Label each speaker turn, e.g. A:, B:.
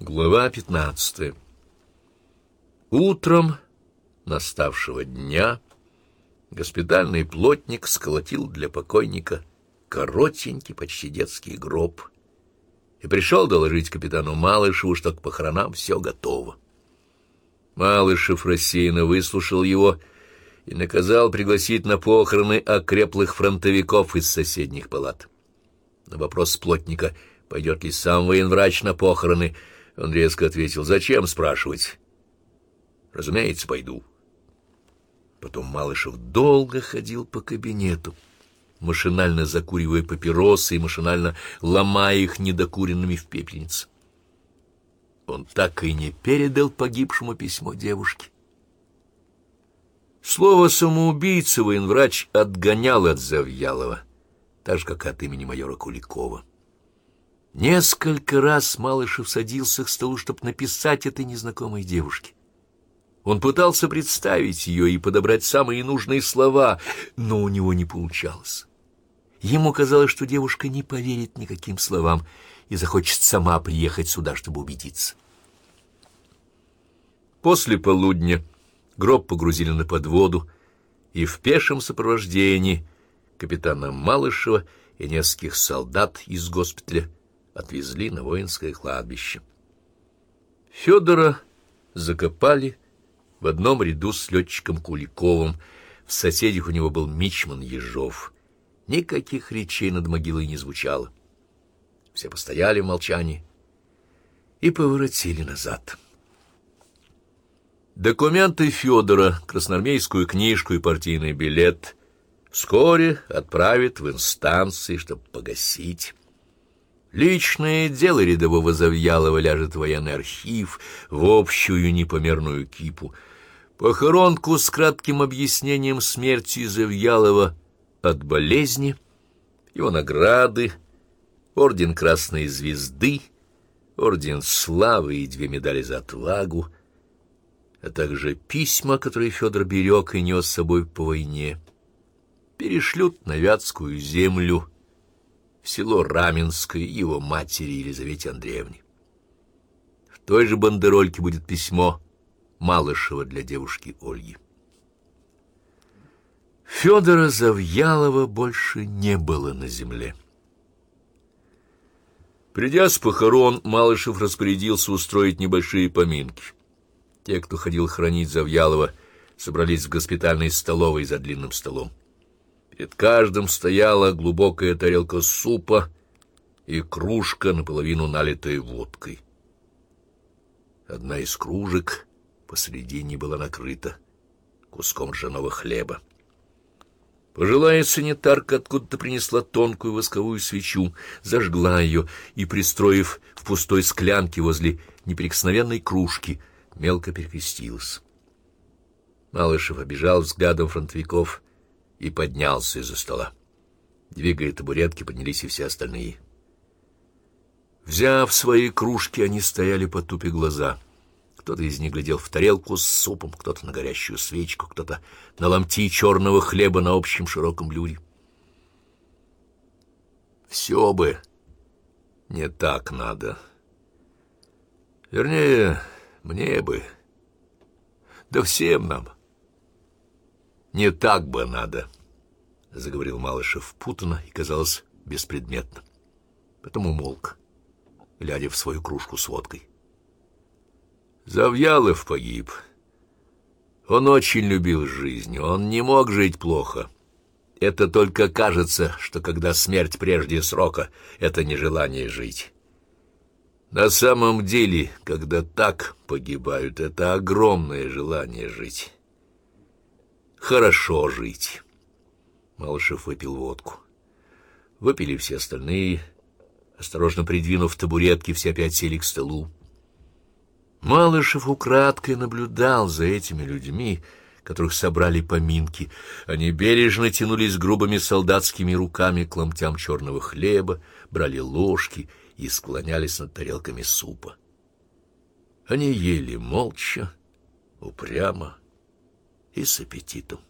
A: Глава пятнадцатая Утром наставшего дня госпитальный плотник сколотил для покойника коротенький, почти детский гроб и пришел доложить капитану Малышеву, что к похоронам все готово. Малышев рассеянно выслушал его и наказал пригласить на похороны окреплых фронтовиков из соседних палат. На вопрос плотника, пойдет ли сам военврач на похороны, он резко ответил, «Зачем спрашивать?» «Разумеется, пойду». Потом Малышев долго ходил по кабинету, машинально закуривая папиросы и машинально ломая их недокуренными в пепельнице. Он так и не передал погибшему письмо девушке. Слово «самоубийца» военврач отгонял от Завьялова, так же, как от имени майора Куликова. Несколько раз Малышев садился к столу, чтобы написать этой незнакомой девушке. Он пытался представить ее и подобрать самые нужные слова, но у него не получалось. Ему казалось, что девушка не поверит никаким словам и захочет сама приехать сюда, чтобы убедиться. После полудня гроб погрузили на подводу, и в пешем сопровождении капитана Малышева и нескольких солдат из госпиталя отвезли на воинское кладбище. Федора закопали в одном ряду с летчиком Куликовым, в соседях у него был мичман Ежов. Никаких речей над могилой не звучало. Все постояли в молчании и поворотили назад. Документы Федора, красноармейскую книжку и партийный билет вскоре отправят в инстанции, чтобы погасить. Личное дело рядового Завьялова ляжет в военный архив, в общую непомерную кипу. Похоронку с кратким объяснением смерти Завьялова от болезни, его награды, орден Красной Звезды, орден Славы и две медали за отвагу, а также письма, которые Федор берег и нес с собой по войне, перешлют на Вятскую землю, в село Раменское его матери Елизавете Андреевне. В той же бандерольке будет письмо Малышева для девушки Ольги. Федора Завьялова больше не было на земле. Придя с похорон, Малышев распорядился устроить небольшие поминки. Те, кто ходил хранить Завьялова, собрались в госпитальной столовой за длинным столом. Перед каждым стояла глубокая тарелка супа и кружка, наполовину налитая водкой. Одна из кружек посредине была накрыта куском ржаного хлеба. Пожилая санитарка откуда-то принесла тонкую восковую свечу, зажгла ее и, пристроив в пустой склянке возле неприкосновенной кружки, мелко перекрестилась. Малышев обижал взглядом фронтовиков и поднялся из-за стола. Двигая табуретки, поднялись и все остальные. Взяв свои кружки, они стояли по тупе глаза. Кто-то из них глядел в тарелку с супом, кто-то на горящую свечку, кто-то на ломти черного хлеба на общем широком блюде. Все бы не так надо. Вернее, мне бы. Да всем нам. — не так бы надо, — заговорил Малышев путано и, казалось, беспредметно. Потом умолк, глядя в свою кружку с водкой. Завьялов погиб. Он очень любил жизнь, он не мог жить плохо. Это только кажется, что когда смерть прежде срока, это нежелание жить. На самом деле, когда так погибают, это огромное желание жить хорошо жить. Малышев выпил водку. Выпили все остальные. Осторожно придвинув табуретки, все опять сели к столу. Малышев украдкой наблюдал за этими людьми, которых собрали поминки. Они бережно тянулись грубыми солдатскими руками к ломтям черного хлеба, брали ложки и склонялись над тарелками супа. Они ели молча, упрямо, и с аппетитом.